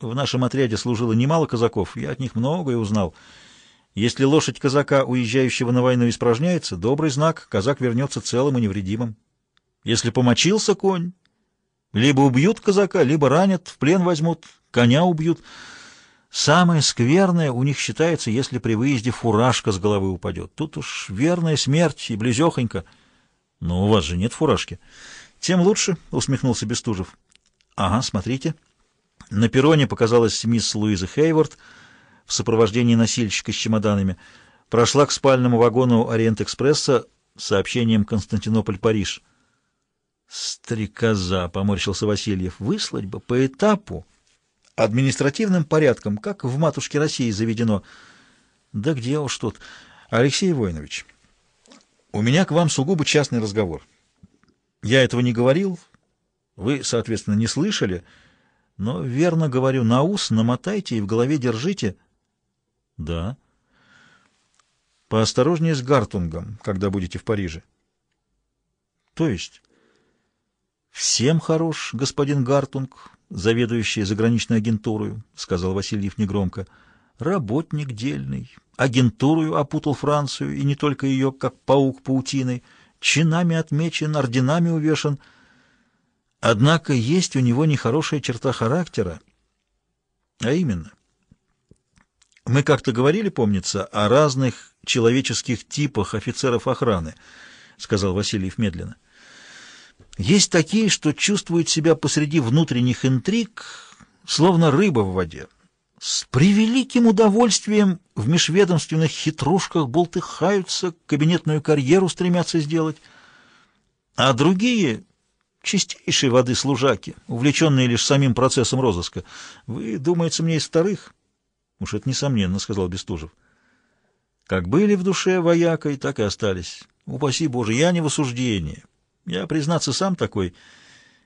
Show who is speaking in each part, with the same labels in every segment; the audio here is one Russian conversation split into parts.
Speaker 1: В нашем отряде служило немало казаков, я от них многое узнал. Если лошадь казака, уезжающего на войну, испражняется, добрый знак, казак вернется целым и невредимым. Если помочился конь, либо убьют казака, либо ранят, в плен возьмут, коня убьют. Самое скверное у них считается, если при выезде фуражка с головы упадет. Тут уж верная смерть и близехонько. Но у вас же нет фуражки. Тем лучше, — усмехнулся Бестужев. Ага, смотрите. На перроне показалась мисс Луиза Хейворд в сопровождении носильщика с чемоданами. Прошла к спальному вагону Ориент-экспресса с сообщением «Константинополь-Париж». «Стрекоза!» — поморщился Васильев. «Выслать бы по этапу, административным порядком, как в матушке России заведено». «Да где уж тут, Алексей Воинович, у меня к вам сугубо частный разговор. Я этого не говорил, вы, соответственно, не слышали, но верно говорю, на ус намотайте и в голове держите». «Да». «Поосторожнее с Гартунгом, когда будете в Париже». «То есть?» «Всем хорош, господин Гартунг, заведующий заграничной агентурой», — сказал Васильев негромко. «Работник дельный, агентурою опутал Францию, и не только ее, как паук паутиной, чинами отмечен, орденами увешан. Однако есть у него нехорошая черта характера, а именно, мы как-то говорили, помнится, о разных человеческих типах офицеров охраны», — сказал Васильев медленно. — есть такие, что чувствуют себя посреди внутренних интриг, словно рыба в воде. С превеликим удовольствием в межведомственных хитрушках болтыхаются, кабинетную карьеру стремятся сделать. А другие — чистейшей воды служаки, увлеченные лишь самим процессом розыска. Вы, думается, мне из вторых? Уж это несомненно, — сказал Бестужев. Как были в душе воякой, так и остались. Упаси Боже, я не в осуждении. Я, признаться, сам такой.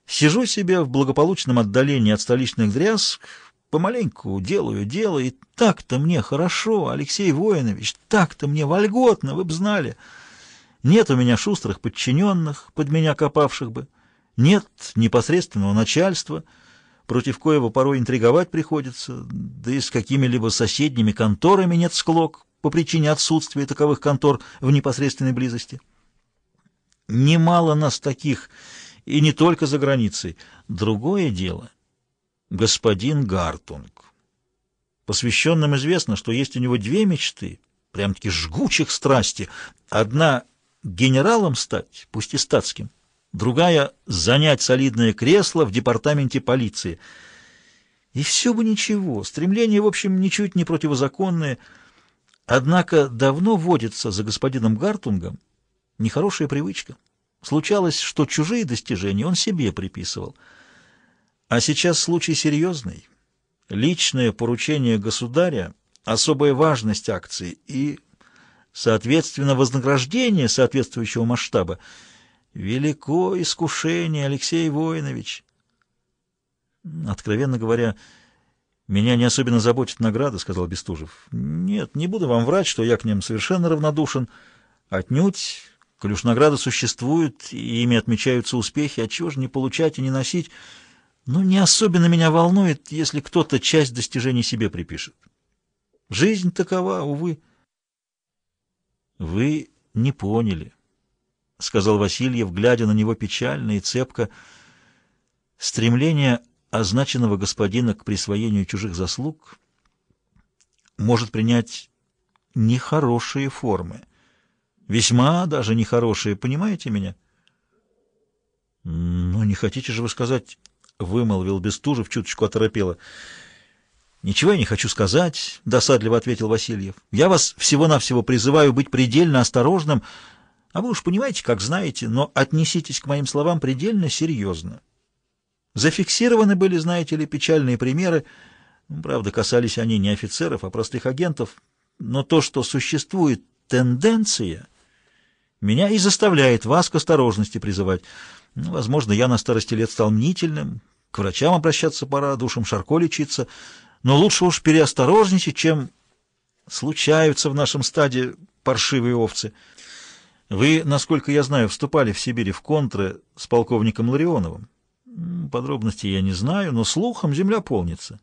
Speaker 1: Сижу себе в благополучном отдалении от столичных дрязг, помаленьку делаю дело, и так-то мне хорошо, Алексей Воинович, так-то мне вольготно, вы б знали. Нет у меня шустрых подчиненных, под меня копавших бы, нет непосредственного начальства, против коего порой интриговать приходится, да и с какими-либо соседними конторами нет склок по причине отсутствия таковых контор в непосредственной близости. Немало нас таких, и не только за границей. Другое дело — господин Гартунг. Посвященным известно, что есть у него две мечты, прям-таки жгучих страсти. Одна — генералом стать, пусть и статским, другая — занять солидное кресло в департаменте полиции. И все бы ничего, стремления, в общем, ничуть не противозаконные. Однако давно водится за господином Гартунгом Нехорошая привычка. Случалось, что чужие достижения он себе приписывал. А сейчас случай серьезный. Личное поручение государя, особая важность акции и, соответственно, вознаграждение соответствующего масштаба. Велико искушение, Алексей Воинович. Откровенно говоря, меня не особенно заботит награда, — сказал Бестужев. Нет, не буду вам врать, что я к ним совершенно равнодушен. Отнюдь Коль уж награды существуют, и ими отмечаются успехи, отчего же не получать и не носить? Но не особенно меня волнует, если кто-то часть достижений себе припишет. Жизнь такова, увы. — Вы не поняли, — сказал Васильев, глядя на него печально и цепко. Стремление означенного господина к присвоению чужих заслуг может принять нехорошие формы — Весьма даже нехорошие, понимаете меня? — Ну, не хотите же вы сказать, — вымолвил Бестужев, чуточку оторопело. — Ничего я не хочу сказать, — досадливо ответил Васильев. — Я вас всего-навсего призываю быть предельно осторожным, а вы уж понимаете, как знаете, но отнеситесь к моим словам предельно серьезно. Зафиксированы были, знаете ли, печальные примеры, правда, касались они не офицеров, а простых агентов, но то, что существует тенденция меня и заставляет вас к осторожности призывать. Ну, возможно, я на старости лет стал мнительным, к врачам обращаться пора, душам Шарко лечиться, но лучше уж переосторожничать, чем случаются в нашем стаде паршивые овцы. Вы, насколько я знаю, вступали в Сибири в контры с полковником Ларионовым. Подробностей я не знаю, но слухом земля полнится.